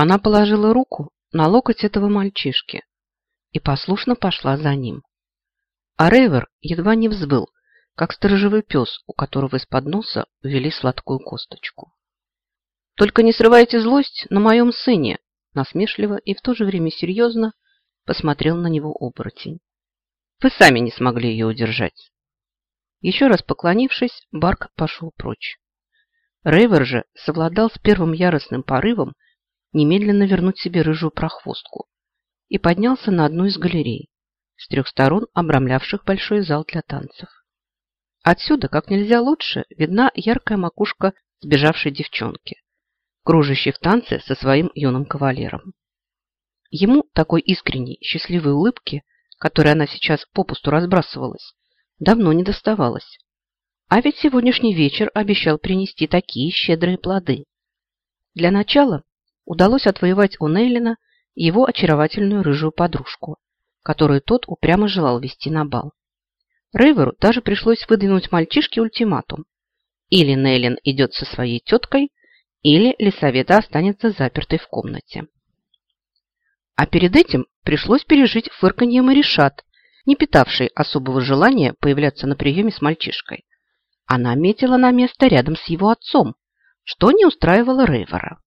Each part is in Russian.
Она положила руку на локоть этого мальчишки и послушно пошла за ним. А Рейвер едва не взвыл, как сторожевый пес, у которого из-под носа ввели сладкую косточку. «Только не срывайте злость на моем сыне!» насмешливо и в то же время серьезно посмотрел на него оборотень. «Вы сами не смогли ее удержать!» Еще раз поклонившись, Барк пошел прочь. Рейвер же совладал с первым яростным порывом немедленно вернуть себе рыжую прохвостку и поднялся на одну из галерей, с трех сторон обрамлявших большой зал для танцев. Отсюда, как нельзя лучше, видна яркая макушка сбежавшей девчонки, кружащей в танце со своим юным кавалером. Ему такой искренней, счастливой улыбки, которой она сейчас попусту разбрасывалась, давно не доставалось. А ведь сегодняшний вечер обещал принести такие щедрые плоды. Для начала удалось отвоевать у Нейлина его очаровательную рыжую подружку, которую тот упрямо желал вести на бал. Рейверу даже пришлось выдвинуть мальчишке ультиматум. Или Нейлин идет со своей теткой, или Лисавета останется запертой в комнате. А перед этим пришлось пережить фырканье Маришат, не питавшей особого желания появляться на приеме с мальчишкой. Она метила на место рядом с его отцом, что не устраивало Рейвера.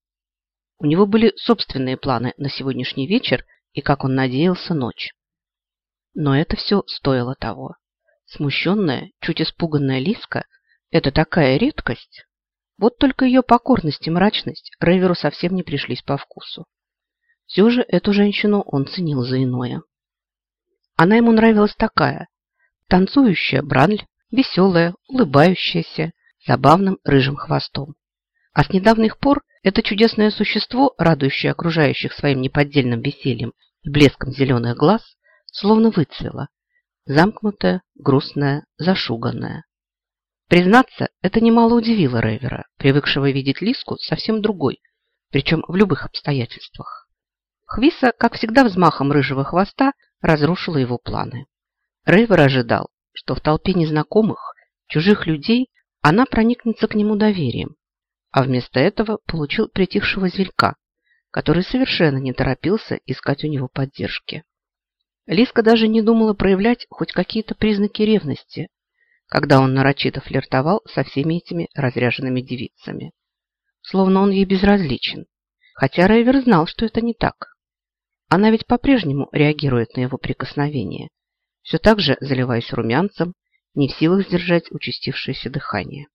У него были собственные планы на сегодняшний вечер и, как он надеялся, ночь. Но это все стоило того. Смущенная, чуть испуганная Лиска – это такая редкость. Вот только ее покорность и мрачность Рейверу совсем не пришлись по вкусу. Все же эту женщину он ценил за иное. Она ему нравилась такая – танцующая бранль, веселая, улыбающаяся, забавным рыжим хвостом. А с недавних пор это чудесное существо, радующее окружающих своим неподдельным весельем и блеском зеленых глаз, словно выцвело, замкнутое, грустное, зашуганное. Признаться, это немало удивило Рейвера, привыкшего видеть Лиску совсем другой, причем в любых обстоятельствах. Хвиса, как всегда взмахом рыжего хвоста, разрушила его планы. Рейвер ожидал, что в толпе незнакомых, чужих людей она проникнется к нему доверием, а вместо этого получил притихшего зверька, который совершенно не торопился искать у него поддержки. Лиска даже не думала проявлять хоть какие-то признаки ревности, когда он нарочито флиртовал со всеми этими разряженными девицами. Словно он ей безразличен, хотя Рейвер знал, что это не так. Она ведь по-прежнему реагирует на его прикосновение, все так же заливаясь румянцем, не в силах сдержать участившееся дыхание.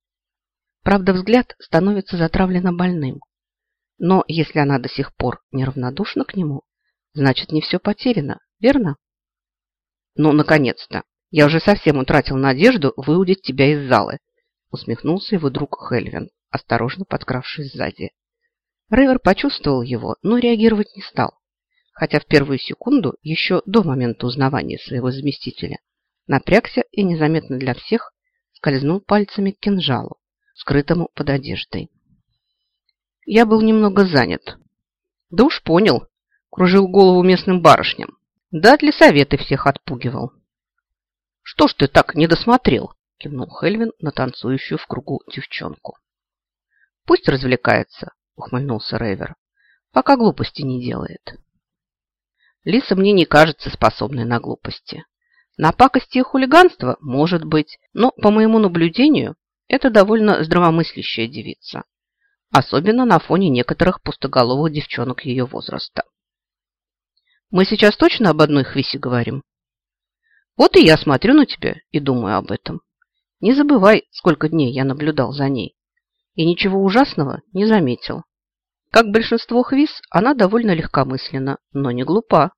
Правда, взгляд становится затравленно больным. Но если она до сих пор неравнодушна к нему, значит, не все потеряно, верно? Ну, наконец-то! Я уже совсем утратил надежду выудить тебя из залы, усмехнулся его друг Хельвин, осторожно подкравшись сзади. Рейвер почувствовал его, но реагировать не стал хотя в первую секунду, еще до момента узнавания своего заместителя, напрягся и незаметно для всех скользнул пальцами к кинжалу, скрытому под одеждой. Я был немного занят. Да уж понял, кружил голову местным барышням. Да для советы всех отпугивал. Что ж ты так не досмотрел? Кивнул Хельвин на танцующую в кругу девчонку. Пусть развлекается, ухмыльнулся Рейвер, пока глупости не делает. Лиса мне не кажется способной на глупости. На пакости и хулиганство может быть, но, по моему наблюдению, это довольно здравомыслящая девица. Особенно на фоне некоторых пустоголовых девчонок ее возраста. Мы сейчас точно об одной хвисе говорим? Вот и я смотрю на тебя и думаю об этом. Не забывай, сколько дней я наблюдал за ней. И ничего ужасного не заметил. Как большинство хвиз, она довольно легкомысленна, но не глупа.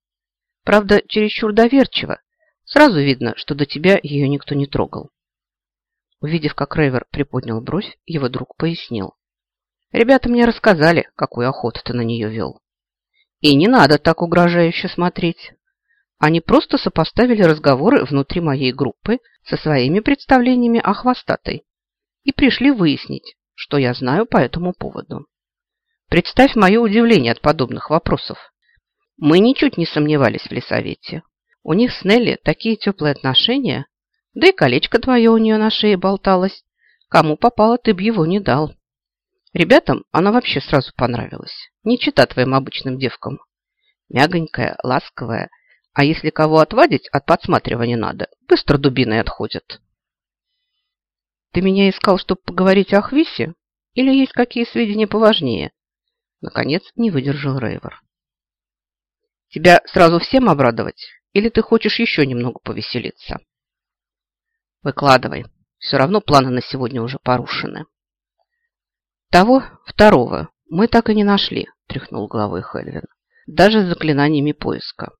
Правда, чересчур доверчива. Сразу видно, что до тебя ее никто не трогал. Увидев, как Рейвер приподнял бровь, его друг пояснил. Ребята мне рассказали, какую охоту ты на нее вел. И не надо так угрожающе смотреть. Они просто сопоставили разговоры внутри моей группы со своими представлениями о хвостатой и пришли выяснить, что я знаю по этому поводу. Представь мое удивление от подобных вопросов. Мы ничуть не сомневались в лесовете. У них с Нелли такие теплые отношения, да и колечко твое у нее на шее болталось. Кому попало, ты б его не дал. Ребятам она вообще сразу понравилась. Не чита твоим обычным девкам. Мягонькая, ласковая. А если кого отвадить, от подсматривания надо, быстро дубиной отходят. Ты меня искал, чтобы поговорить о Хвисе? Или есть какие сведения поважнее? Наконец не выдержал Рейвер. Тебя сразу всем обрадовать? Или ты хочешь еще немного повеселиться? Выкладывай. Все равно планы на сегодня уже порушены. Того второго мы так и не нашли, тряхнул головой Хельвин. Даже с заклинаниями поиска.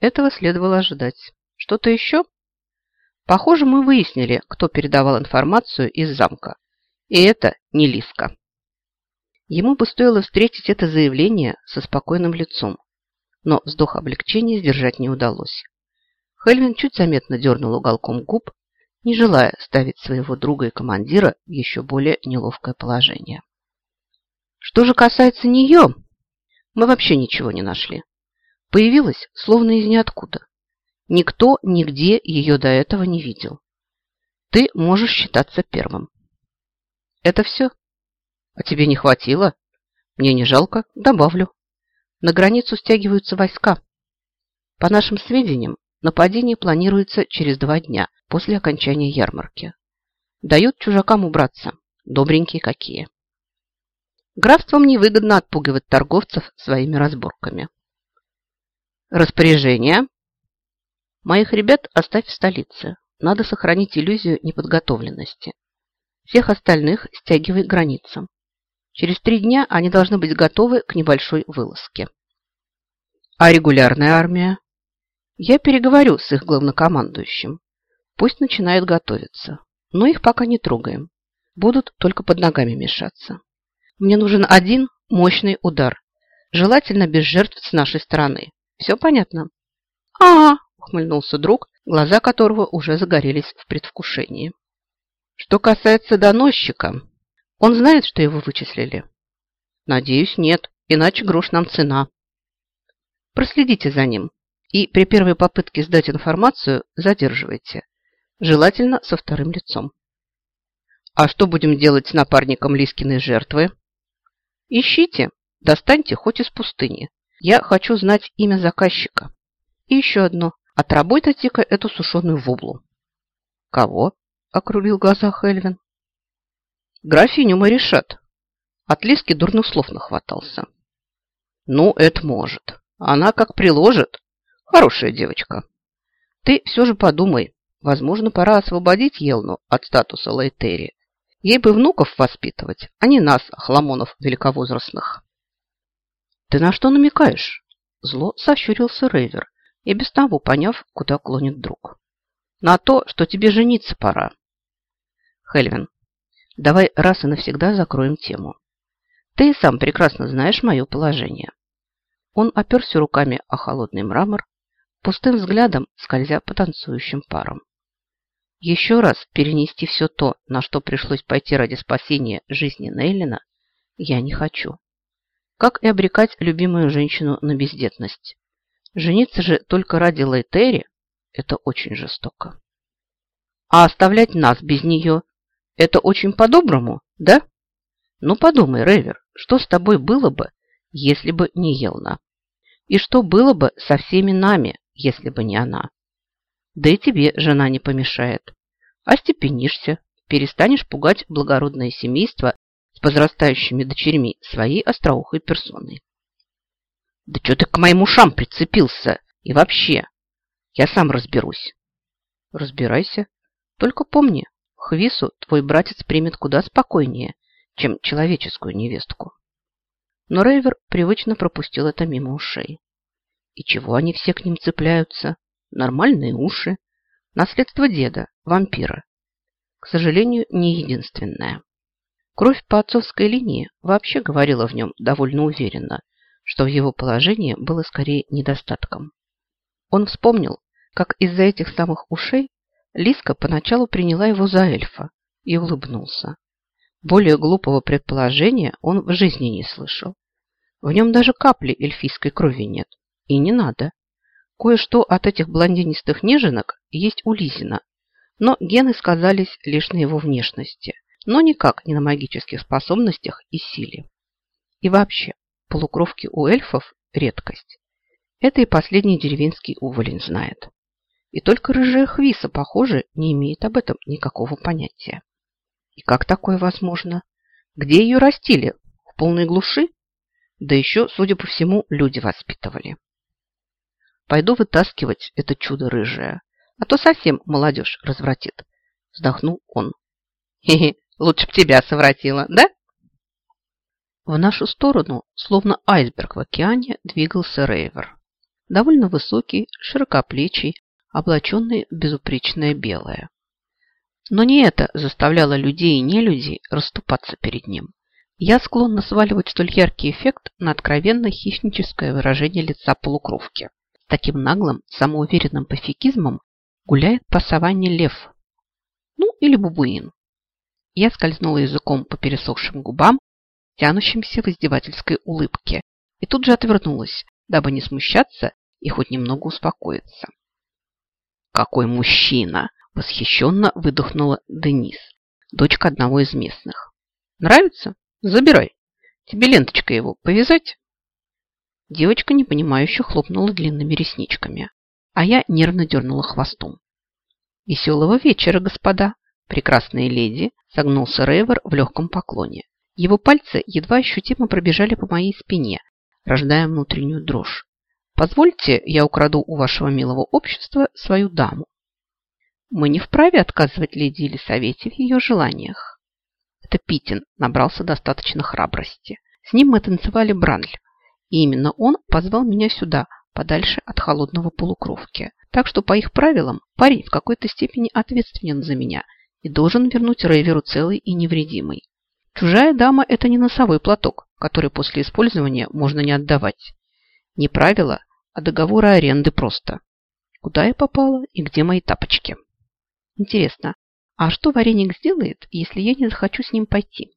Этого следовало ожидать. Что-то еще? Похоже, мы выяснили, кто передавал информацию из замка. И это не Лиска. Ему бы стоило встретить это заявление со спокойным лицом, но вздох облегчения сдержать не удалось. Хельвин чуть заметно дернул уголком губ, не желая ставить своего друга и командира в еще более неловкое положение. Что же касается нее, мы вообще ничего не нашли. Появилась словно из ниоткуда. Никто нигде ее до этого не видел. Ты можешь считаться первым. Это все? А тебе не хватило? Мне не жалко, добавлю. На границу стягиваются войска. По нашим сведениям, нападение планируется через два дня после окончания ярмарки. Дают чужакам убраться. Добренькие какие. Графствам невыгодно отпугивать торговцев своими разборками. Распоряжение. Моих ребят оставь в столице. Надо сохранить иллюзию неподготовленности. Всех остальных стягивай к границам. Через три дня они должны быть готовы к небольшой вылазке. А регулярная армия? Я переговорю с их главнокомандующим. Пусть начинают готовиться. Но их пока не трогаем. Будут только под ногами мешаться. Мне нужен один мощный удар. Желательно без жертв с нашей стороны. Все понятно? А, -а, ухмыльнулся друг, глаза которого уже загорелись в предвкушении. Что касается доносчика, он знает, что его вычислили? Надеюсь, нет, иначе грош нам цена. Проследите за ним и при первой попытке сдать информацию задерживайте. Желательно со вторым лицом. А что будем делать с напарником Лискиной жертвы? Ищите, достаньте хоть из пустыни. Я хочу знать имя заказчика. И еще одно. Отработайте-ка эту сушеную воблу. Кого? Округлил глаза Хельвин. Графиню Маришат. От Лиски дурных слов нахватался. Ну, это может. Она как приложит. Хорошая девочка. Ты все же подумай. Возможно, пора освободить Елну от статуса Лайтери. Ей бы внуков воспитывать, а не нас, хламонов великовозрастных. Ты на что намекаешь? Зло сощурился Рейвер и без того поняв, куда клонит друг. На то, что тебе жениться пора. Хельвин, Давай раз и навсегда закроем тему. Ты сам прекрасно знаешь мое положение. Он оперся руками о холодный мрамор, пустым взглядом скользя по танцующим парам. Еще раз перенести все то, на что пришлось пойти ради спасения жизни Нейлина, я не хочу. Как и обрекать любимую женщину на бездетность. Жениться же только ради Лейтери – это очень жестоко. А оставлять нас без нее это очень по-доброму, да? Ну, подумай, Ревер, что с тобой было бы, если бы не Елна? И что было бы со всеми нами, если бы не она? Да и тебе жена не помешает. Остепенишься, перестанешь пугать благородное семейство с возрастающими дочерьми своей остроухой персоной. Да что ты к моим ушам прицепился? И вообще, я сам разберусь. Разбирайся. Только помни, Хвису твой братец примет куда спокойнее, чем человеческую невестку. Но Рейвер привычно пропустил это мимо ушей. И чего они все к ним цепляются? Нормальные уши. Наследство деда, вампира. К сожалению, не единственное. Кровь по отцовской линии вообще говорила в нем довольно уверенно, что в его положении было скорее недостатком. Он вспомнил, как из-за этих самых ушей Лиска поначалу приняла его за эльфа и улыбнулся. Более глупого предположения он в жизни не слышал. В нем даже капли эльфийской крови нет. И не надо. Кое-что от этих блондинистых неженок есть у Лизина, но гены сказались лишь на его внешности. но никак не на магических способностях и силе. И вообще, полукровки у эльфов – редкость. Это и последний деревенский уволень знает. И только рыжая Хвиса, похоже, не имеет об этом никакого понятия. И как такое возможно? Где ее растили? В полной глуши? Да еще, судя по всему, люди воспитывали. Пойду вытаскивать это чудо рыжее, а то совсем молодежь развратит. Вздохнул он. Хе-хе, лучше б тебя совратила, да? В нашу сторону, словно айсберг в океане, двигался Рейвер. Довольно высокий, широкоплечий, облаченный в безупречное белое. Но не это заставляло людей и нелюдей расступаться перед ним. Я склонна сваливать столь яркий эффект на откровенно хищническое выражение лица полукровки. Таким наглым, самоуверенным пофигизмом гуляет по саванне лев. Ну, или бубуин. Я скользнула языком по пересохшим губам, тянущимся в издевательской улыбке, и тут же отвернулась, дабы не смущаться и хоть немного успокоиться. «Какой мужчина!» – восхищенно выдохнула Денис, дочка одного из местных. «Нравится? Забирай. Тебе ленточкой его повязать?» Девочка непонимающе хлопнула длинными ресничками, а я нервно дернула хвостом. «Веселого вечера, господа!» Прекрасные леди согнулся Рейвер в легком поклоне. Его пальцы едва ощутимо пробежали по моей спине, рождая внутреннюю дрожь. Позвольте, я украду у вашего милого общества свою даму. Мы не вправе отказывать леди Елисавете в ее желаниях. Это Питин набрался достаточно храбрости. С ним мы танцевали бранль, и именно он позвал меня сюда, подальше от холодного полукровки. Так что по их правилам парень в какой-то степени ответственен за меня и должен вернуть Рейверу целый и невредимый. Чужая дама – это не носовой платок, который после использования можно не отдавать. Не правило, а договора аренды просто. Куда я попала и где мои тапочки? Интересно, а что вареник сделает, если я не захочу с ним пойти?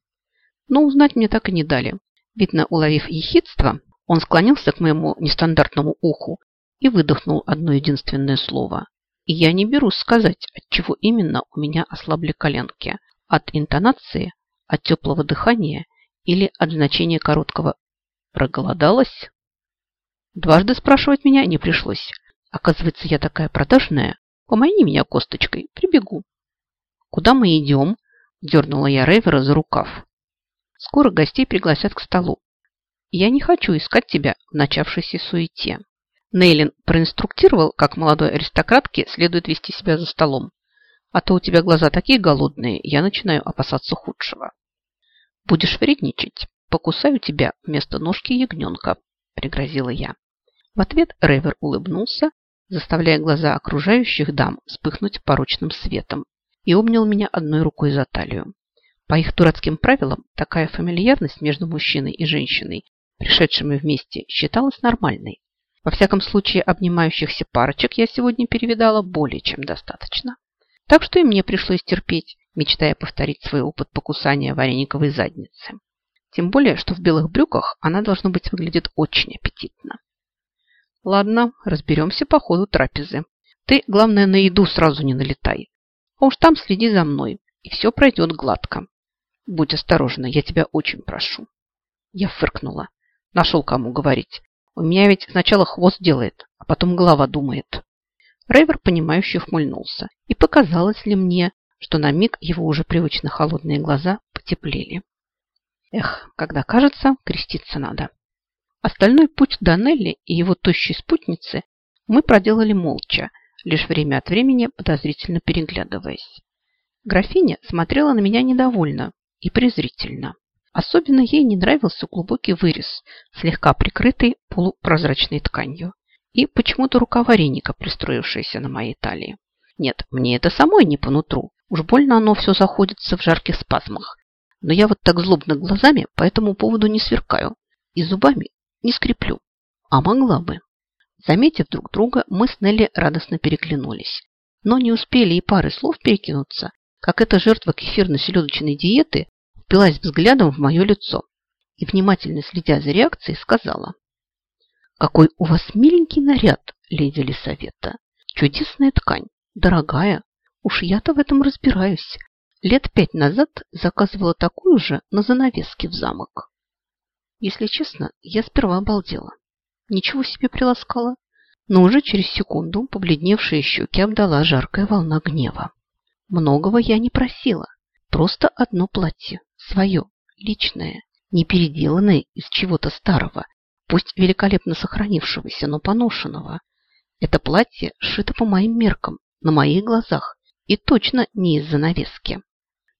Но узнать мне так и не дали. Видно, уловив ехидство, он склонился к моему нестандартному уху и выдохнул одно единственное слово. И я не берусь сказать, от чего именно у меня ослабли коленки. От интонации, от теплого дыхания или от значения короткого «проголодалась»? Дважды спрашивать меня не пришлось. Оказывается, я такая продажная. Помани меня косточкой, прибегу. Куда мы идем? Дернула я Рейвера за рукав. Скоро гостей пригласят к столу. Я не хочу искать тебя в начавшейся суете. Нейлин проинструктировал, как молодой аристократке следует вести себя за столом. А то у тебя глаза такие голодные, я начинаю опасаться худшего. Будешь вредничать, покусаю тебя вместо ножки ягненка, пригрозила я. В ответ Рейвер улыбнулся, заставляя глаза окружающих дам вспыхнуть порочным светом и обнял меня одной рукой за талию. По их дурацким правилам, такая фамильярность между мужчиной и женщиной, пришедшими вместе, считалась нормальной. Во всяком случае, обнимающихся парочек я сегодня перевидала более чем достаточно. Так что и мне пришлось терпеть, мечтая повторить свой опыт покусания варениковой задницы. Тем более, что в белых брюках она, должно быть, выглядит очень аппетитно. Ладно, разберемся по ходу трапезы. Ты, главное, на еду сразу не налетай. А уж там следи за мной, и все пройдет гладко. Будь осторожна, я тебя очень прошу. Я фыркнула. Нашел кому говорить. У меня ведь сначала хвост делает, а потом голова думает. Рейвер, понимающе хмыльнулся. И показалось ли мне, что на миг его уже привычно холодные глаза потеплели. Эх, когда кажется, креститься надо. Остальной путь до Нелли и его тощей спутницы мы проделали молча, лишь время от времени подозрительно переглядываясь. Графиня смотрела на меня недовольно и презрительно. Особенно ей не нравился глубокий вырез, слегка прикрытый полупрозрачной тканью, и почему-то рука вареника, пристроившаяся на моей талии. Нет, мне это самой не по нутру. Уж больно оно все заходится в жарких спазмах. Но я вот так злобно глазами по этому поводу не сверкаю и зубами не скреплю. А могла бы. Заметив друг друга, мы с Нелли радостно переглянулись. Но не успели и пары слов перекинуться, как эта жертва кефирно-селедочной диеты впилась взглядом в мое лицо и, внимательно следя за реакцией, сказала. «Какой у вас миленький наряд, леди Лисавета! Чудесная ткань, дорогая. Уж я-то в этом разбираюсь. Лет пять назад заказывала такую же на занавеске в замок. Если честно, я сперва обалдела. Ничего себе приласкала. Но уже через секунду побледневшие щеки обдала жаркая волна гнева. Многого я не просила. Просто одно платье. Свое, личное, не переделанное из чего-то старого, пусть великолепно сохранившегося, но поношенного. Это платье сшито по моим меркам, на моих глазах, и точно не из занавески.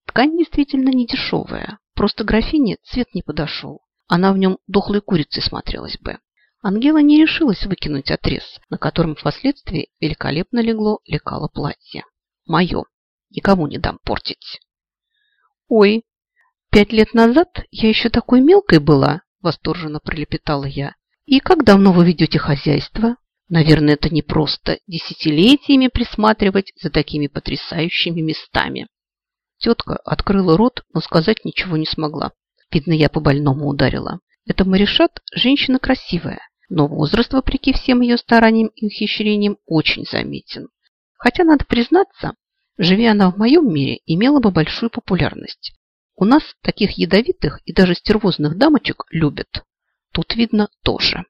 Ткань действительно не дешевая, просто графине цвет не подошел. Она в нем дохлой курицей смотрелась бы. Ангела не решилась выкинуть отрез, на котором впоследствии великолепно легло лекало платье. Мое. Никому не дам портить. Ой, пять лет назад я еще такой мелкой была, восторженно пролепетала я. И как давно вы ведете хозяйство? Наверное, это не просто десятилетиями присматривать за такими потрясающими местами. Тетка открыла рот, но сказать ничего не смогла. Видно, я по-больному ударила. Эта Маришат – женщина красивая, но возраст, вопреки всем ее стараниям и ухищрениям, очень заметен. Хотя, надо признаться, живя она в моем мире, имела бы большую популярность. У нас таких ядовитых и даже стервозных дамочек любят. Тут видно тоже.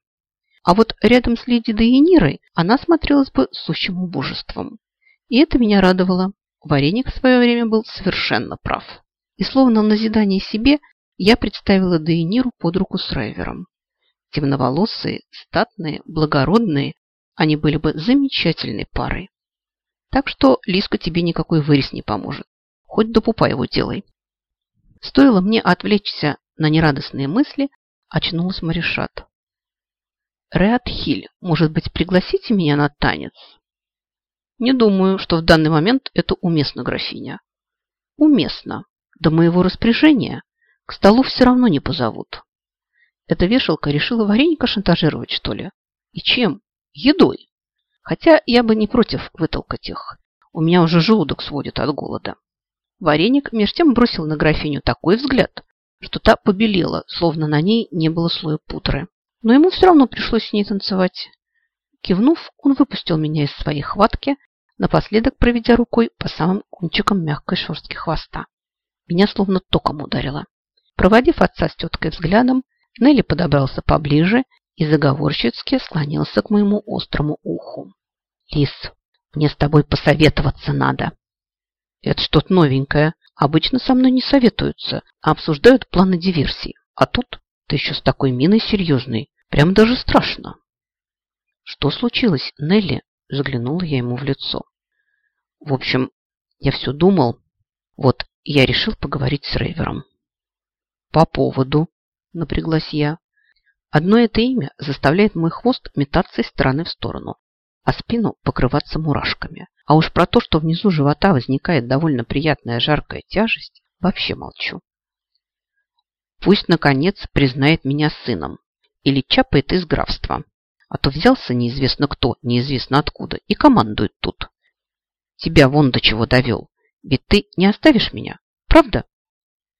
А вот рядом с леди Дейнирой она смотрелась бы сущим убожеством. И это меня радовало. Вареник в свое время был совершенно прав. И словно в назидание себе я представила Дейниру под руку с Райвером. Темноволосые, статные, благородные, они были бы замечательной парой. Так что Лиска тебе никакой вырез не поможет. Хоть до пупа его делай. Стоило мне отвлечься на нерадостные мысли, очнулась Маришат. Реат Хиль, может быть, пригласите меня на танец? Не думаю, что в данный момент это уместно, графиня. Уместно. До моего распоряжения к столу все равно не позовут. Эта вешалка решила вареника шантажировать, что ли? И чем? Едой. Хотя я бы не против вытолкать их. У меня уже желудок сводит от голода. Вареник меж тем бросил на графиню такой взгляд, что та побелела, словно на ней не было слоя пудры. Но ему все равно пришлось с ней танцевать. Кивнув, он выпустил меня из своей хватки напоследок проведя рукой по самым кончикам мягкой шерстки хвоста. Меня словно током ударило. Проводив отца с теткой взглядом, Нелли подобрался поближе и заговорщицки склонился к моему острому уху. «Лис, мне с тобой посоветоваться надо». «Это что-то новенькое. Обычно со мной не советуются, а обсуждают планы диверсии. А тут ты еще с такой миной серьезной. Прям даже страшно». «Что случилось, Нелли?» Заглянула я ему в лицо. В общем, я все думал. Вот, я решил поговорить с Рейвером. По поводу, напряглась я. Одно это имя заставляет мой хвост метаться из стороны в сторону, а спину покрываться мурашками. А уж про то, что внизу живота возникает довольно приятная жаркая тяжесть, вообще молчу. Пусть, наконец, признает меня сыном или чапает из графства. А то взялся неизвестно кто, неизвестно откуда, и командует тут. Тебя вон до чего довел. Ведь ты не оставишь меня, правда?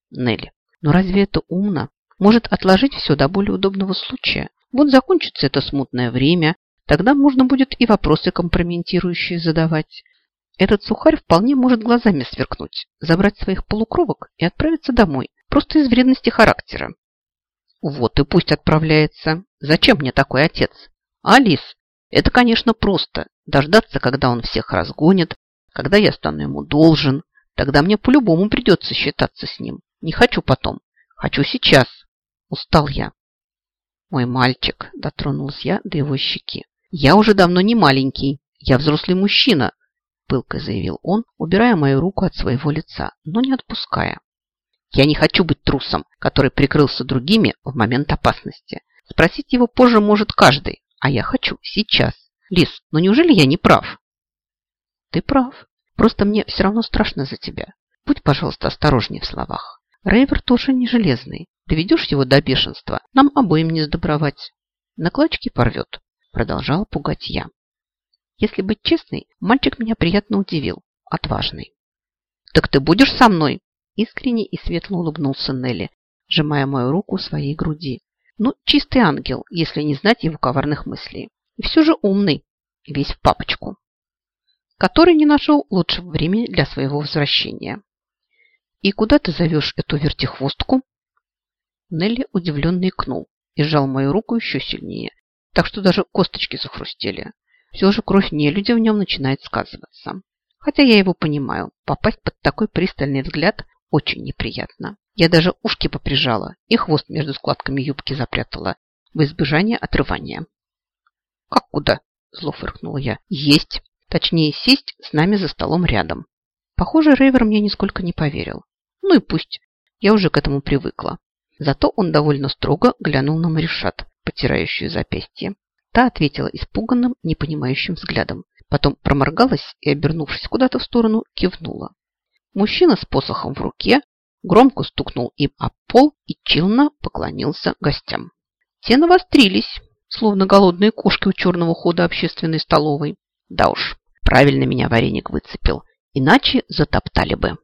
Нелли, но разве это умно? Может отложить все до более удобного случая? Вот закончится это смутное время, тогда можно будет и вопросы компрометирующие задавать. Этот сухарь вполне может глазами сверкнуть, забрать своих полукровок и отправиться домой, просто из вредности характера. Вот и пусть отправляется. Зачем мне такой отец? Алис, это, конечно, просто. Дождаться, когда он всех разгонит, когда я стану ему должен. Тогда мне по-любому придется считаться с ним. Не хочу потом. Хочу сейчас. Устал я. Мой мальчик, дотронулась я до его щеки. Я уже давно не маленький. Я взрослый мужчина, пылко заявил он, убирая мою руку от своего лица, но не отпуская. Я не хочу быть трусом, который прикрылся другими в момент опасности. Спросить его позже может каждый, а я хочу сейчас. Лис, ну неужели я не прав? Ты прав. Просто мне все равно страшно за тебя. Будь, пожалуйста, осторожнее в словах. Рейвер тоже не железный. Доведешь его до бешенства, нам обоим не сдобровать. На порвет. Продолжал пугать я. Если быть честной, мальчик меня приятно удивил. Отважный. Так ты будешь со мной? Искренне и светло улыбнулся Нелли, сжимая мою руку своей груди. Ну, чистый ангел, если не знать его коварных мыслей. И все же умный, весь в папочку, который не нашел лучшего времени для своего возвращения. «И куда ты зовешь эту вертихвостку?» Нелли удивленно икнул и сжал мою руку еще сильнее, так что даже косточки захрустели. Все же кровь нелюдя в нем начинает сказываться. Хотя я его понимаю, попасть под такой пристальный взгляд очень неприятно. Я даже ушки поприжала и хвост между складками юбки запрятала в избежание отрывания. «Как куда?» – зло фыркнула я. «Есть. Точнее, сесть с нами за столом рядом». Похоже, Рейвер мне нисколько не поверил. Ну и пусть. Я уже к этому привыкла. Зато он довольно строго глянул на Маришат, потирающую запястье. Та ответила испуганным, непонимающим взглядом. Потом проморгалась и, обернувшись куда-то в сторону, кивнула. Мужчина с посохом в руке громко стукнул им об пол и чинно поклонился гостям. Те навострились, словно голодные кошки у черного хода общественной столовой. Да уж, правильно меня вареник выцепил, иначе затоптали бы.